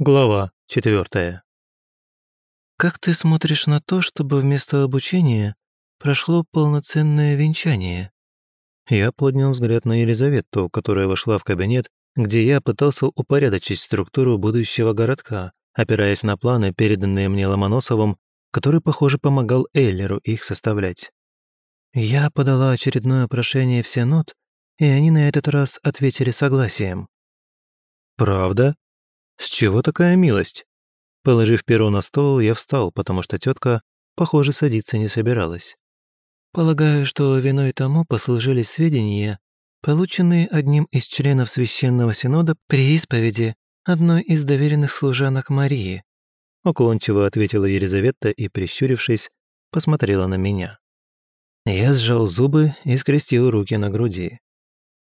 Глава четвертая. «Как ты смотришь на то, чтобы вместо обучения прошло полноценное венчание?» Я поднял взгляд на Елизавету, которая вошла в кабинет, где я пытался упорядочить структуру будущего городка, опираясь на планы, переданные мне Ломоносовым, который, похоже, помогал Эйлеру их составлять. «Я подала очередное прошение в Сенат, и они на этот раз ответили согласием». «Правда?» С чего такая милость? Положив перо на стол, я встал, потому что тетка, похоже, садиться не собиралась. Полагаю, что виной тому послужили сведения, полученные одним из членов Священного Синода при исповеди одной из доверенных служанок Марии. Уклончиво ответила Елизавета и, прищурившись, посмотрела на меня. Я сжал зубы и скрестил руки на груди.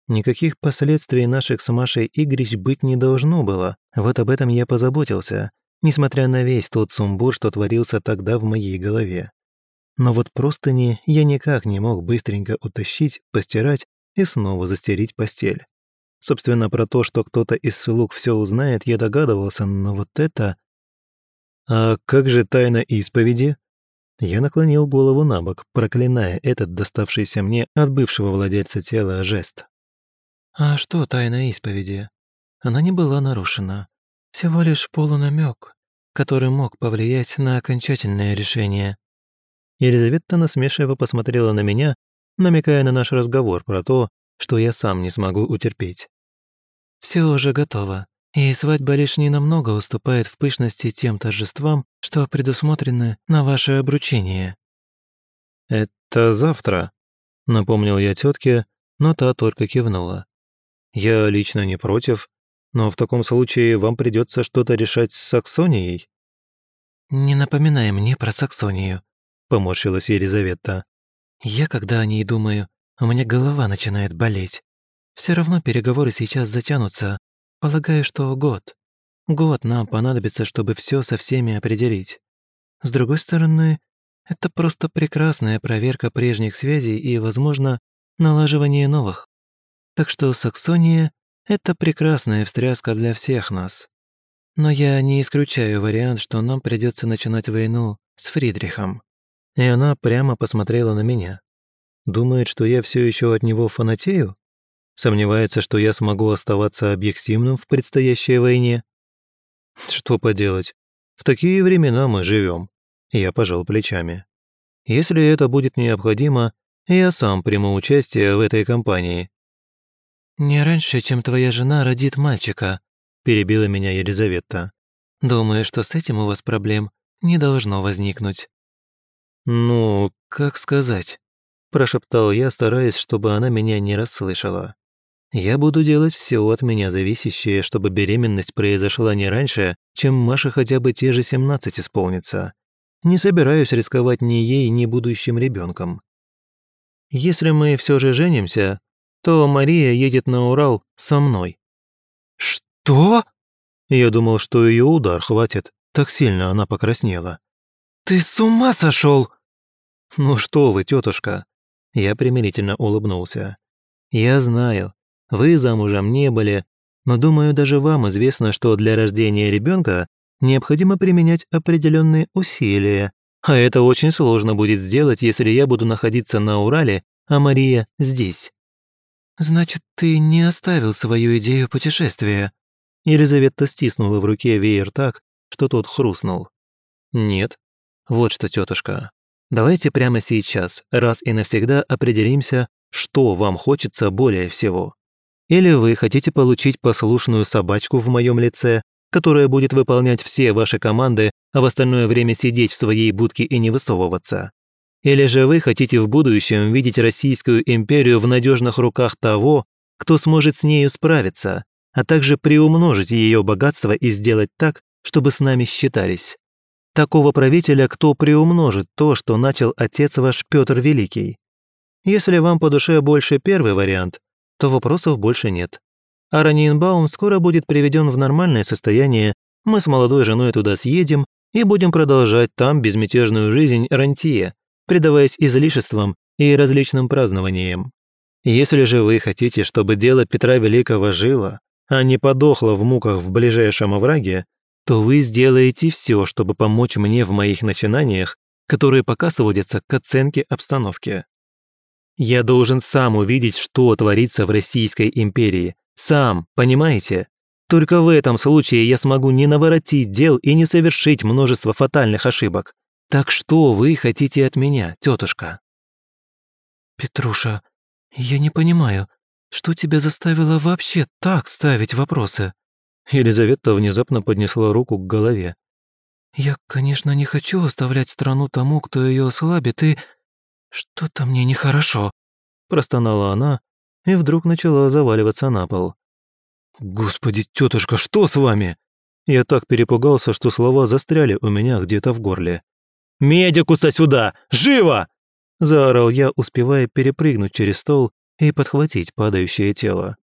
Никаких последствий наших с Машей игрищ быть не должно было, вот об этом я позаботился, несмотря на весь тот сумбур, что творился тогда в моей голове. Но вот простыни я никак не мог быстренько утащить, постирать и снова застелить постель. Собственно, про то, что кто-то из слуг все узнает, я догадывался, но вот это... А как же тайна исповеди? Я наклонил голову на бок, проклиная этот доставшийся мне от бывшего владельца тела жест. А что тайна исповеди? Она не была нарушена. Всего лишь полунамек, который мог повлиять на окончательное решение. Елизавета насмешливо посмотрела на меня, намекая на наш разговор про то, что я сам не смогу утерпеть. «Все уже готово, и свадьба лишь ненамного уступает в пышности тем торжествам, что предусмотрены на ваше обручение». «Это завтра», — напомнил я тетке, но та только кивнула. Я лично не против, но в таком случае вам придется что-то решать с Саксонией». «Не напоминай мне про Саксонию», — поморщилась Елизавета. «Я, когда о ней думаю, у меня голова начинает болеть. Все равно переговоры сейчас затянутся. Полагаю, что год. Год нам понадобится, чтобы все со всеми определить. С другой стороны, это просто прекрасная проверка прежних связей и, возможно, налаживание новых. Так что Саксония — это прекрасная встряска для всех нас. Но я не исключаю вариант, что нам придется начинать войну с Фридрихом. И она прямо посмотрела на меня. Думает, что я все еще от него фанатею? Сомневается, что я смогу оставаться объективным в предстоящей войне? Что поделать? В такие времена мы живем. Я пожал плечами. Если это будет необходимо, я сам приму участие в этой кампании. «Не раньше, чем твоя жена родит мальчика», – перебила меня Елизавета. «Думаю, что с этим у вас проблем не должно возникнуть». «Ну, как сказать?» – прошептал я, стараясь, чтобы она меня не расслышала. «Я буду делать все от меня зависящее, чтобы беременность произошла не раньше, чем Маша хотя бы те же 17 исполнится. Не собираюсь рисковать ни ей, ни будущим ребенком. Если мы все же женимся, то Мария едет на Урал со мной». «Что?» Я думал, что ее удар хватит, так сильно она покраснела. «Ты с ума сошел?» «Ну что вы, тетушка?» Я примирительно улыбнулся. «Я знаю, вы замужем не были, но думаю, даже вам известно, что для рождения ребенка необходимо применять определенные усилия, а это очень сложно будет сделать, если я буду находиться на Урале, а Мария здесь. «Значит, ты не оставил свою идею путешествия?» Елизавета стиснула в руке веер так, что тот хрустнул. «Нет. Вот что, тетушка, давайте прямо сейчас, раз и навсегда определимся, что вам хочется более всего. Или вы хотите получить послушную собачку в моем лице, которая будет выполнять все ваши команды, а в остальное время сидеть в своей будке и не высовываться. Или же вы хотите в будущем видеть Российскую империю в надежных руках того, кто сможет с нею справиться, а также приумножить ее богатство и сделать так, чтобы с нами считались? Такого правителя, кто приумножит то, что начал отец ваш Петр Великий? Если вам по душе больше первый вариант, то вопросов больше нет. А Ранинбаум скоро будет приведен в нормальное состояние, мы с молодой женой туда съедем и будем продолжать там безмятежную жизнь рантье, предаваясь излишествам и различным празднованиям. Если же вы хотите, чтобы дело Петра Великого жило, а не подохло в муках в ближайшем овраге, то вы сделаете все, чтобы помочь мне в моих начинаниях, которые пока сводятся к оценке обстановки. Я должен сам увидеть, что творится в Российской империи. Сам, понимаете? Только в этом случае я смогу не наворотить дел и не совершить множество фатальных ошибок. Так что вы хотите от меня, тетушка? Петруша, я не понимаю, что тебя заставило вообще так ставить вопросы? Елизавета внезапно поднесла руку к голове. Я, конечно, не хочу оставлять страну тому, кто ее ослабит, и... Что-то мне нехорошо. Простонала она и вдруг начала заваливаться на пол. «Господи, тетушка, что с вами?» Я так перепугался, что слова застряли у меня где-то в горле. «Медикуса сюда! Живо!» Заорал я, успевая перепрыгнуть через стол и подхватить падающее тело.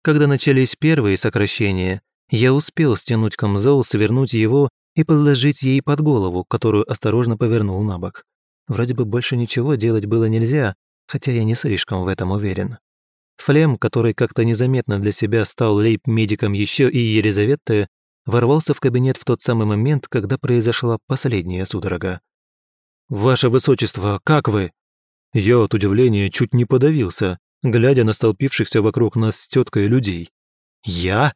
Когда начались первые сокращения, я успел стянуть камзол, свернуть его и подложить ей под голову, которую осторожно повернул на бок. Вроде бы больше ничего делать было нельзя, хотя я не слишком в этом уверен. Флем, который как-то незаметно для себя стал лейб-медиком еще и Елизаветы, ворвался в кабинет в тот самый момент, когда произошла последняя судорога. «Ваше Высочество, как вы?» Я от удивления чуть не подавился, глядя на столпившихся вокруг нас с теткой людей. «Я?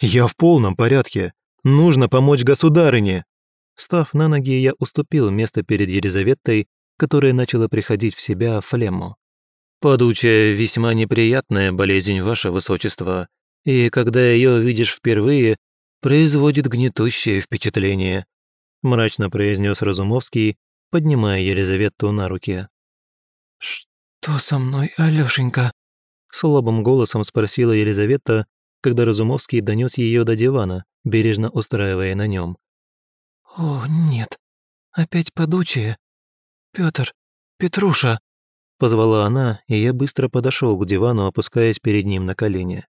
Я в полном порядке. Нужно помочь государыне!» Став на ноги, я уступил место перед Елизаветой, которая начала приходить в себя флему. «Падучая весьма неприятная болезнь, ваше высочество, и когда ее видишь впервые, производит гнетущее впечатление», мрачно произнес Разумовский, поднимая Елизавету на руки. «Что со мной, Алёшенька?» Слабым голосом спросила Елизавета, когда Разумовский донес ее до дивана, бережно устраивая на нем. «О, нет, опять подучие. Петр, Петруша!» Позвала она, и я быстро подошел к дивану, опускаясь перед ним на колени.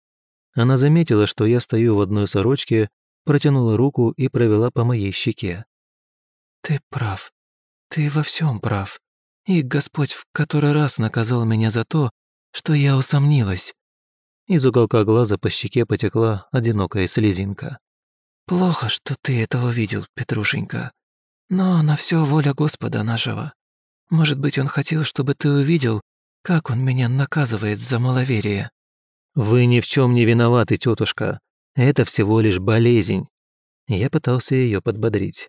Она заметила, что я стою в одной сорочке, протянула руку и провела по моей щеке. «Ты прав. Ты во всем прав. И Господь в который раз наказал меня за то, что я усомнилась». Из уголка глаза по щеке потекла одинокая слезинка. «Плохо, что ты это увидел, Петрушенька. Но на все воля Господа нашего. Может быть, он хотел, чтобы ты увидел, как он меня наказывает за маловерие». «Вы ни в чем не виноваты, тетушка. Это всего лишь болезнь». Я пытался ее подбодрить.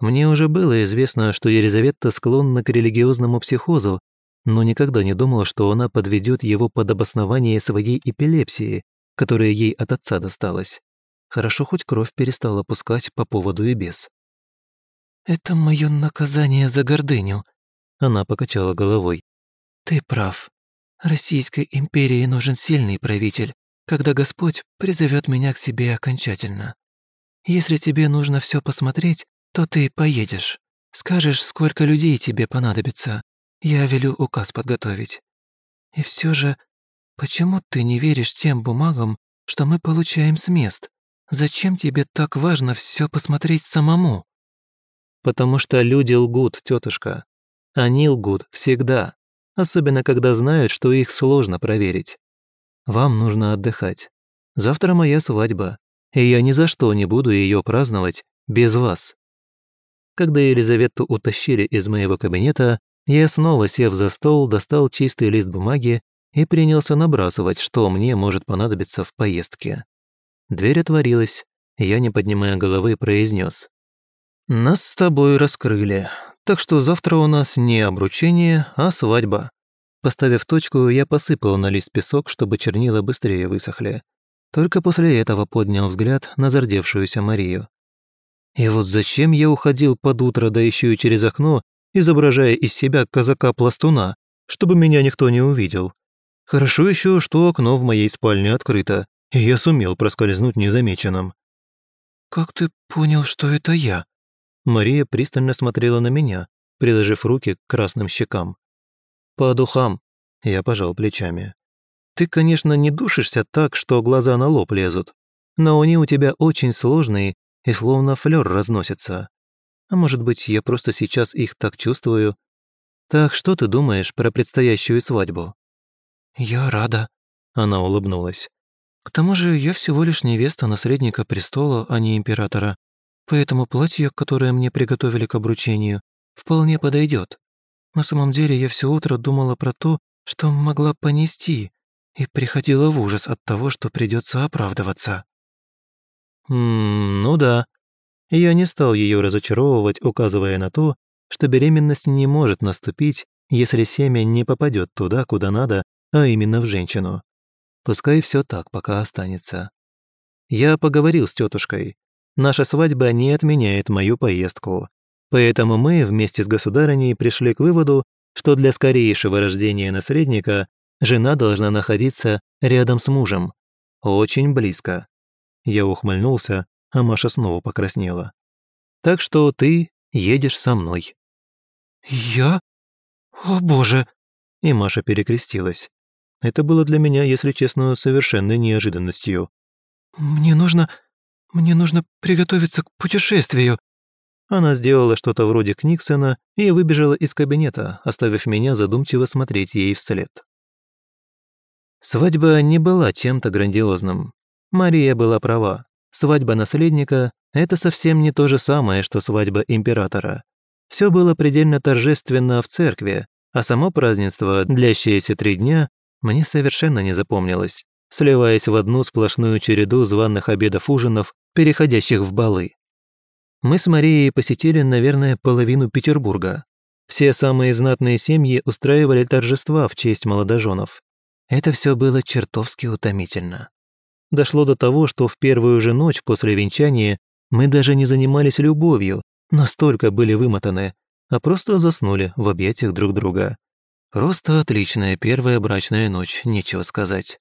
Мне уже было известно, что Елизавета склонна к религиозному психозу, но никогда не думал, что она подведет его под обоснование своей эпилепсии, которая ей от отца досталась. Хорошо, хоть кровь перестала пускать по поводу и без. «Это мое наказание за гордыню», — она покачала головой. «Ты прав. Российской империи нужен сильный правитель, когда Господь призовет меня к себе окончательно. Если тебе нужно все посмотреть, то ты поедешь. Скажешь, сколько людей тебе понадобится. Я велю указ подготовить. И все же, почему ты не веришь тем бумагам, что мы получаем с мест? Зачем тебе так важно все посмотреть самому? Потому что люди лгут, тетушка. Они лгут всегда, особенно когда знают, что их сложно проверить. Вам нужно отдыхать. Завтра моя свадьба, и я ни за что не буду ее праздновать без вас. Когда Елизавету утащили из моего кабинета, я снова, сев за стол, достал чистый лист бумаги и принялся набрасывать, что мне может понадобиться в поездке. Дверь отворилась, и я, не поднимая головы, произнес: «Нас с тобой раскрыли, так что завтра у нас не обручение, а свадьба». Поставив точку, я посыпал на лист песок, чтобы чернила быстрее высохли. Только после этого поднял взгляд на зардевшуюся Марию. И вот зачем я уходил под утро, да еще и через окно, изображая из себя казака-пластуна, чтобы меня никто не увидел? Хорошо еще, что окно в моей спальне открыто, и я сумел проскользнуть незамеченным. «Как ты понял, что это я?» Мария пристально смотрела на меня, приложив руки к красным щекам. «По духам», — я пожал плечами. «Ты, конечно, не душишься так, что глаза на лоб лезут, но они у тебя очень сложные и словно флёр разносится. А может быть, я просто сейчас их так чувствую? Так что ты думаешь про предстоящую свадьбу?» «Я рада», — она улыбнулась. «К тому же я всего лишь невеста наследника престола, а не императора. поэтому платье, которое мне приготовили к обручению, вполне подойдет. На самом деле я все утро думала про то, что могла понести, и приходила в ужас от того, что придется оправдываться. «Ммм, ну да». Я не стал ее разочаровывать, указывая на то, что беременность не может наступить, если семя не попадет туда, куда надо, а именно в женщину. Пускай все так пока останется. Я поговорил с тетушкой. Наша свадьба не отменяет мою поездку. Поэтому мы вместе с государыней пришли к выводу, что для скорейшего рождения наследника жена должна находиться рядом с мужем. Очень близко. Я ухмыльнулся, а Маша снова покраснела. «Так что ты едешь со мной». «Я? О боже!» И Маша перекрестилась. Это было для меня, если честно, совершенной неожиданностью. «Мне нужно... мне нужно приготовиться к путешествию». Она сделала что-то вроде Книксона и выбежала из кабинета, оставив меня задумчиво смотреть ей вслед. Свадьба не была чем-то грандиозным. Мария была права. Свадьба наследника – это совсем не то же самое, что свадьба императора. Все было предельно торжественно в церкви, а само празднество, длящееся три дня, мне совершенно не запомнилось, сливаясь в одну сплошную череду званых обедов-ужинов, переходящих в балы. Мы с Марией посетили, наверное, половину Петербурга. Все самые знатные семьи устраивали торжества в честь молодоженов. Это все было чертовски утомительно. Дошло до того, что в первую же ночь после венчания мы даже не занимались любовью, настолько были вымотаны, а просто заснули в объятиях друг друга. Просто отличная первая брачная ночь, нечего сказать.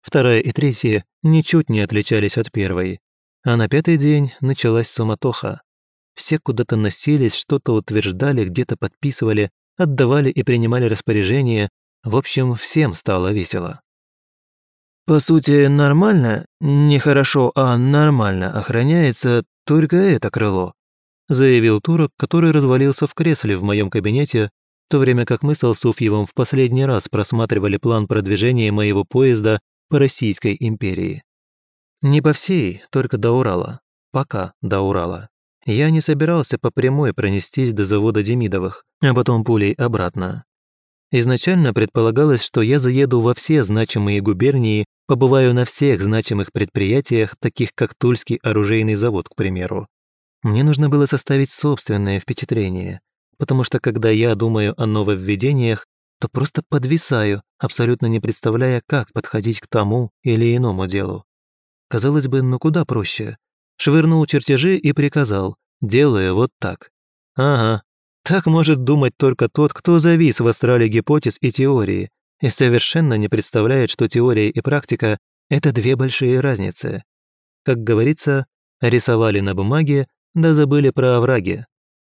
Вторая и третья ничуть не отличались от первой. А на пятый день началась суматоха. Все куда-то носились, что-то утверждали, где-то подписывали, отдавали и принимали распоряжения. В общем, всем стало весело. По сути, нормально, не хорошо, а нормально охраняется только это крыло, заявил турок, который развалился в кресле в моем кабинете, в то время как мы с Алсуфьевым в последний раз просматривали план продвижения моего поезда по Российской империи. Не по всей, только до Урала. Пока до Урала. Я не собирался по прямой пронестись до завода Демидовых, а потом пулей обратно. Изначально предполагалось, что я заеду во все значимые губернии, побываю на всех значимых предприятиях, таких как Тульский оружейный завод, к примеру. Мне нужно было составить собственное впечатление, потому что когда я думаю о нововведениях, то просто подвисаю, абсолютно не представляя, как подходить к тому или иному делу. Казалось бы, ну куда проще. Швырнул чертежи и приказал, делая вот так. Ага, так может думать только тот, кто завис в астрале гипотез и теории, и совершенно не представляет, что теория и практика – это две большие разницы. Как говорится, рисовали на бумаге, да забыли про овраги.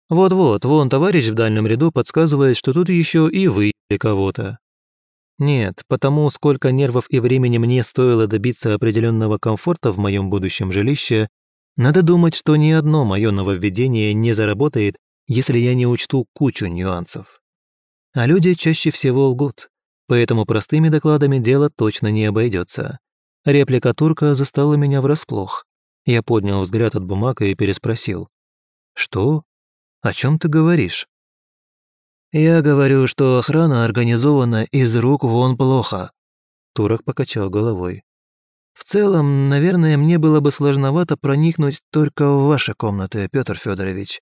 Вот-вот, вон товарищ в дальнем ряду подсказывает, что тут еще и вы или кого-то. Нет, потому сколько нервов и времени мне стоило добиться определенного комфорта в моем будущем жилище, надо думать, что ни одно мое нововведение не заработает если я не учту кучу нюансов. А люди чаще всего лгут, поэтому простыми докладами дело точно не обойдется. Реплика турка застала меня врасплох. Я поднял взгляд от бумаг и переспросил. «Что? О чем ты говоришь?» «Я говорю, что охрана организована из рук вон плохо», Турок покачал головой. «В целом, наверное, мне было бы сложновато проникнуть только в ваши комнаты, Петр Федорович.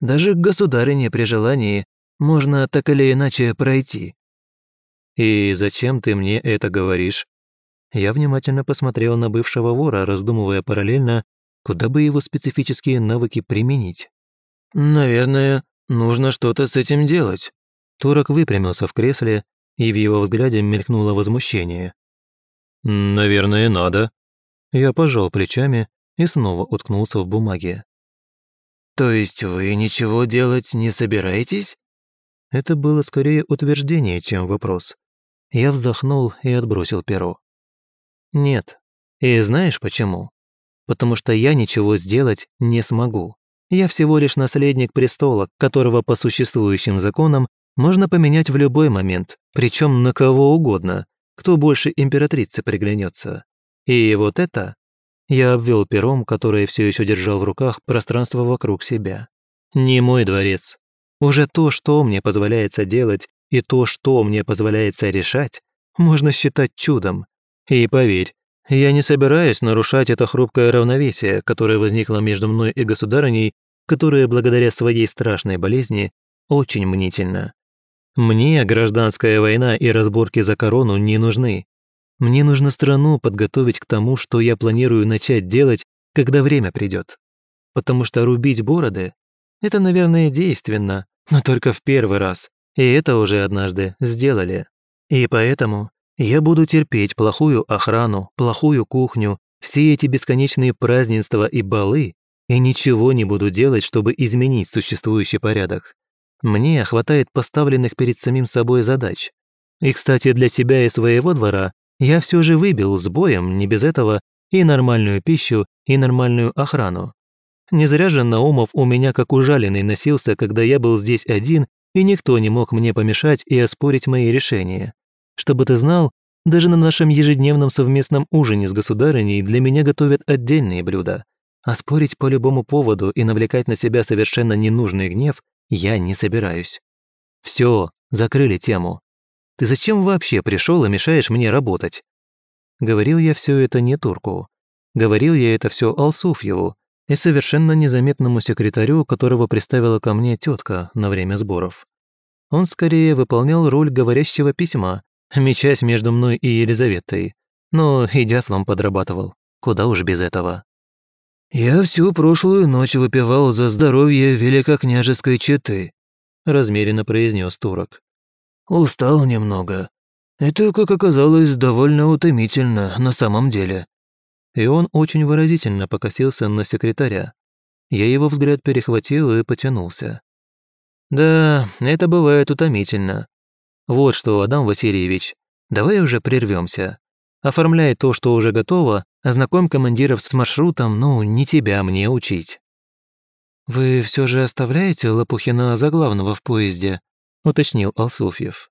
Даже к государине при желании можно так или иначе пройти». «И зачем ты мне это говоришь?» Я внимательно посмотрел на бывшего вора, раздумывая параллельно, куда бы его специфические навыки применить. «Наверное, нужно что-то с этим делать». Турок выпрямился в кресле, и в его взгляде мелькнуло возмущение. «Наверное, надо». Я пожал плечами и снова уткнулся в бумаге. «То есть вы ничего делать не собираетесь?» Это было скорее утверждение, чем вопрос. Я вздохнул и отбросил перо. «Нет. И знаешь почему? Потому что я ничего сделать не смогу. Я всего лишь наследник престола, которого по существующим законам можно поменять в любой момент, причем на кого угодно, кто больше императрицы приглянется. И вот это Я обвел пером, которое все еще держал в руках, пространство вокруг себя. Не мой дворец. Уже то, что мне позволяется делать, и то, что мне позволяется решать, можно считать чудом. И поверь, я не собираюсь нарушать это хрупкое равновесие, которое возникло между мной и государыней, которое благодаря своей страшной болезни очень мнительно. Мне гражданская война и разборки за корону не нужны. Мне нужно страну подготовить к тому, что я планирую начать делать, когда время придет. Потому что рубить бороды – это, наверное, действенно, но только в первый раз. И это уже однажды сделали. И поэтому я буду терпеть плохую охрану, плохую кухню, все эти бесконечные празднества и балы, и ничего не буду делать, чтобы изменить существующий порядок. Мне хватает поставленных перед самим собой задач. И, кстати, для себя и своего двора я все же выбил с боем, не без этого, и нормальную пищу, и нормальную охрану. Не зря же Наумов у меня как ужаленный носился, когда я был здесь один, и никто не мог мне помешать и оспорить мои решения. Чтобы ты знал, даже на нашем ежедневном совместном ужине с государыней для меня готовят отдельные блюда. А спорить по любому поводу и навлекать на себя совершенно ненужный гнев я не собираюсь. Все, закрыли тему. Ты зачем вообще пришел и мешаешь мне работать? Говорил я все это не турку. Говорил я это все Алсуфьеву и совершенно незаметному секретарю, которого приставила ко мне тетка на время сборов. Он скорее выполнял роль говорящего письма, мечась между мной и Елизаветой, но и дятлом подрабатывал. Куда уж без этого. «Я всю прошлую ночь выпивал за здоровье великокняжеской четы», размеренно произнес турок. «Устал немного. Это, как оказалось, довольно утомительно на самом деле». И он очень выразительно покосился на секретаря. Я его взгляд перехватил и потянулся. «Да, это бывает утомительно. Вот что, Адам Васильевич, давай уже прервемся. Оформляй то, что уже готово, ознакомь командиров с маршрутом, ну, не тебя мне учить». «Вы все же оставляете Лопухина за главного в поезде?» – уточнил Алсуфьев.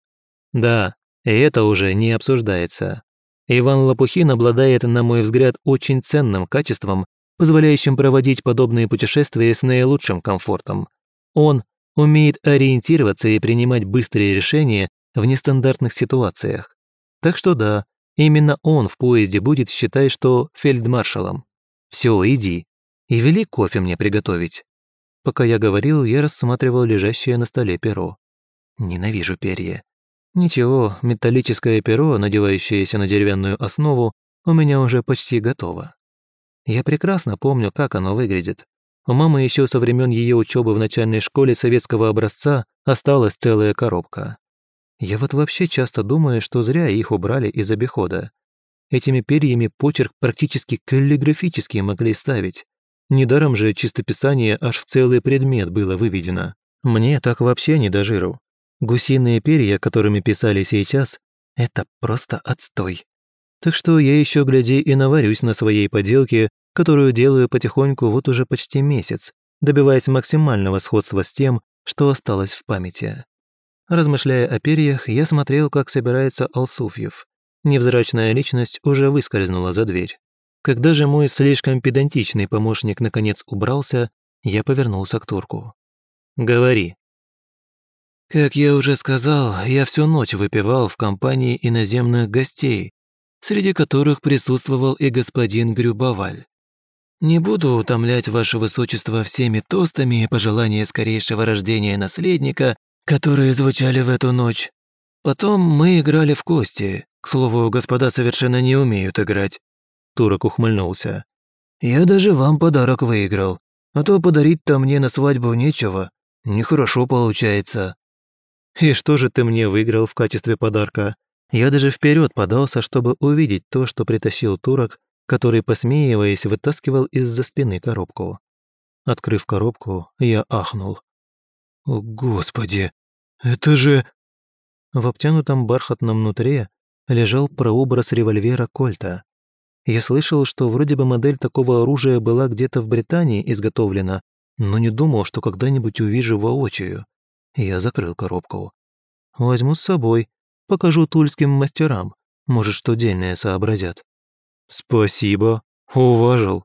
«Да, и это уже не обсуждается. Иван Лопухин обладает, на мой взгляд, очень ценным качеством, позволяющим проводить подобные путешествия с наилучшим комфортом. Он умеет ориентироваться и принимать быстрые решения в нестандартных ситуациях. Так что да, Именно он в поезде будет, считай, что фельдмаршалом. Все, иди. И вели кофе мне приготовить. Пока я говорил, я рассматривал лежащее на столе перо. Ненавижу перья. Ничего, металлическое перо, надевающееся на деревянную основу, у меня уже почти готово. Я прекрасно помню, как оно выглядит. У мамы еще со времен ее учебы в начальной школе советского образца осталась целая коробка. Я вот вообще часто думаю, что зря их убрали из обихода. Этими перьями почерк практически каллиграфически могли ставить. Недаром же чистописание аж в целый предмет было выведено. Мне так вообще не до жиру. Гусиные перья, которыми писали сейчас, это просто отстой. Так что я еще гляди и наварюсь на своей поделке, которую делаю потихоньку вот уже почти месяц, добиваясь максимального сходства с тем, что осталось в памяти. Размышляя о перьях, я смотрел, как собирается Алсуфьев. Невзрачная личность уже выскользнула за дверь. Когда же мой слишком педантичный помощник наконец убрался, я повернулся к турку. «Говори». «Как я уже сказал, я всю ночь выпивал в компании иноземных гостей, среди которых присутствовал и господин Грюбоваль. Не буду утомлять ваше высочество всеми тостами и пожелания скорейшего рождения наследника которые звучали в эту ночь. Потом мы играли в кости. К слову, господа совершенно не умеют играть». Турок ухмыльнулся. «Я даже вам подарок выиграл. А то подарить-то мне на свадьбу нечего. Нехорошо получается». «И что же ты мне выиграл в качестве подарка?» Я даже вперед подался, чтобы увидеть то, что притащил турок, который, посмеиваясь, вытаскивал из-за спины коробку. Открыв коробку, я ахнул. «О, Господи! Это же...» В обтянутом бархатном нутре лежал прообраз револьвера Кольта. Я слышал, что вроде бы модель такого оружия была где-то в Британии изготовлена, но не думал, что когда-нибудь увижу воочию. Я закрыл коробку. Возьму с собой, покажу тульским мастерам, может, что дельное сообразят. «Спасибо. Уважил.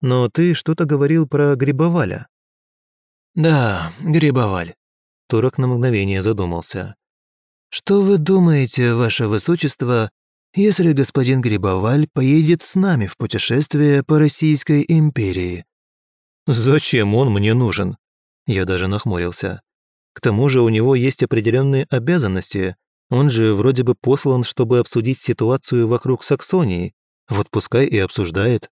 Но ты что-то говорил про Грибоваля. Да, Грибоваль. Турок на мгновение задумался. Что вы думаете, ваше высочество, если господин Грибоваль поедет с нами в путешествие по Российской империи?» «Зачем он мне нужен?» Я даже нахмурился. «К тому же у него есть определенные обязанности. Он же вроде бы послан, чтобы обсудить ситуацию вокруг Саксонии. Вот пускай и обсуждает».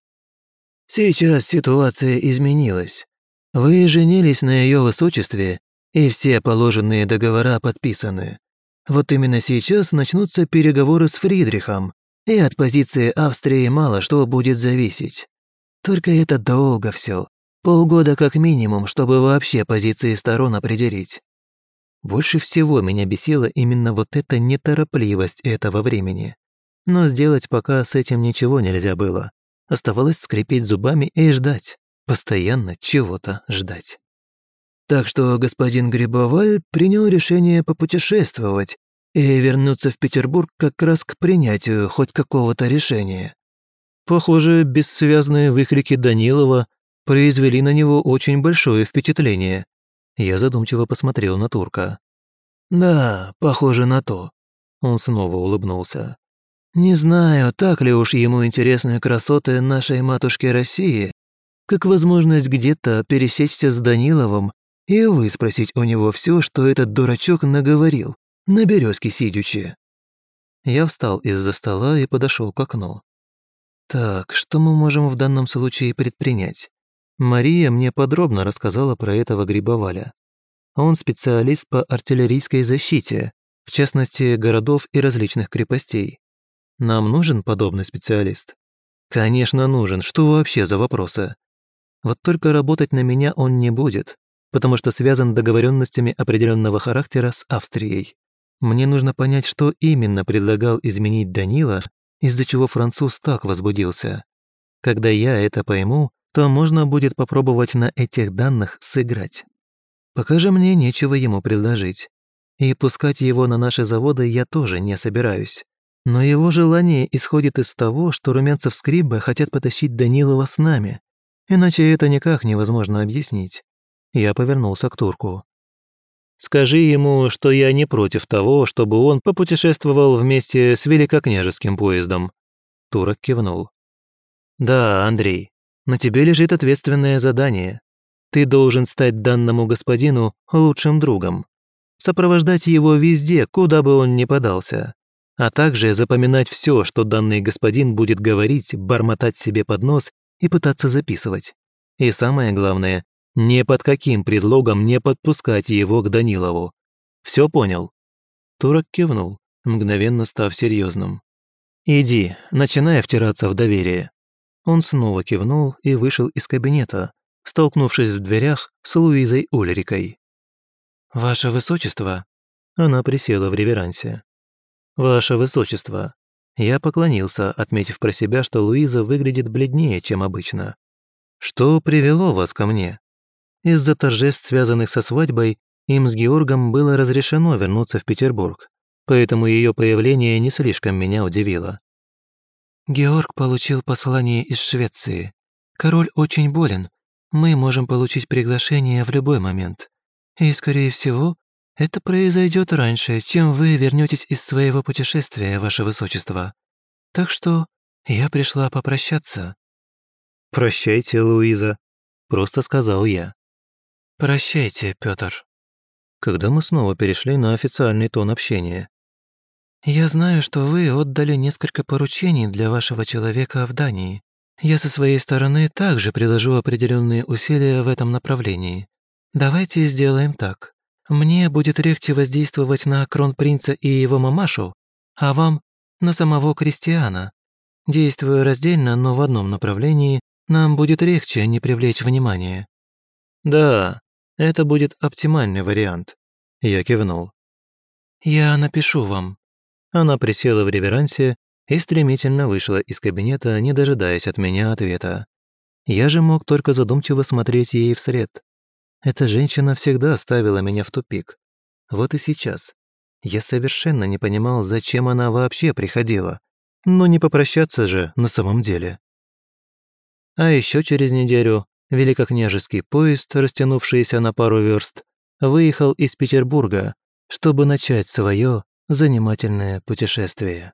«Сейчас ситуация изменилась. Вы женились на ее высочестве, и все положенные договора подписаны. Вот именно сейчас начнутся переговоры с Фридрихом, и от позиции Австрии мало что будет зависеть. Только это долго все. Полгода как минимум, чтобы вообще позиции сторон определить. Больше всего меня бесила именно вот эта неторопливость этого времени. Но сделать пока с этим ничего нельзя было. Оставалось скрипеть зубами и ждать. Постоянно чего-то ждать. Так что господин Грибоваль принял решение попутешествовать и вернуться в Петербург как раз к принятию хоть какого-то решения. Похоже, бессвязные выкрики Данилова произвели на него очень большое впечатление. Я задумчиво посмотрел на турка. «Да, похоже на то». Он снова улыбнулся. «Не знаю, так ли уж ему интересны красоты нашей матушки России, как возможность где-то пересечься с Даниловым и выспросить у него все, что этот дурачок наговорил, на березке сидячи. Я встал из-за стола и подошел к окну. Так, что мы можем в данном случае предпринять? Мария мне подробно рассказала про этого Грибоваля. Он специалист по артиллерийской защите, в частности, городов и различных крепостей. Нам нужен подобный специалист? Конечно, нужен. Что вообще за вопросы? Вот только работать на меня он не будет потому что связан договоренностями определенного характера с Австрией. Мне нужно понять, что именно предлагал изменить Данила, из-за чего француз так возбудился. Когда я это пойму, то можно будет попробовать на этих данных сыграть. Пока же мне нечего ему предложить. И пускать его на наши заводы я тоже не собираюсь. Но его желание исходит из того, что румянцев Скрибба хотят потащить Данилова с нами. Иначе это никак невозможно объяснить. Я повернулся к турку. «Скажи ему, что я не против того, чтобы он попутешествовал вместе с великокняжеским поездом». Турок кивнул. «Да, Андрей, на тебе лежит ответственное задание. Ты должен стать данному господину лучшим другом. Сопровождать его везде, куда бы он ни подался. А также запоминать все, что данный господин будет говорить, бормотать себе под нос и пытаться записывать. И самое главное, ни под каким предлогом не подпускать его к Данилову. Все понял?» Турок кивнул, мгновенно став серьезным. «Иди, начинай втираться в доверие». Он снова кивнул и вышел из кабинета, столкнувшись в дверях с Луизой Ульрикой. «Ваше Высочество!» Она присела в реверансе. «Ваше Высочество!» Я поклонился, отметив про себя, что Луиза выглядит бледнее, чем обычно. «Что привело вас ко мне?» Из-за торжеств, связанных со свадьбой, им с Георгом было разрешено вернуться в Петербург, поэтому ее появление не слишком меня удивило. «Георг получил послание из Швеции. Король очень болен. Мы можем получить приглашение в любой момент. И, скорее всего, это произойдет раньше, чем вы вернетесь из своего путешествия, ваше высочество. Так что я пришла попрощаться». «Прощайте, Луиза», — просто сказал я. «Прощайте, Пётр». Когда мы снова перешли на официальный тон общения. «Я знаю, что вы отдали несколько поручений для вашего человека в Дании. Я со своей стороны также приложу определенные усилия в этом направлении. Давайте сделаем так. Мне будет легче воздействовать на кронпринца и его мамашу, а вам — на самого Кристиана. Действуя раздельно, но в одном направлении, нам будет легче не привлечь внимания». «Да, это будет оптимальный вариант. Я кивнул. Я напишу вам. Она присела в реверансе и стремительно вышла из кабинета, не дожидаясь от меня ответа. Я же мог только задумчиво смотреть ей вслед. Эта женщина всегда ставила меня в тупик. Вот и сейчас. Я совершенно не понимал, зачем она вообще приходила. Но не попрощаться же на самом деле. А еще через неделю великокняжеский поезд, растянувшийся на пару верст, выехал из Петербурга, чтобы начать свое занимательное путешествие.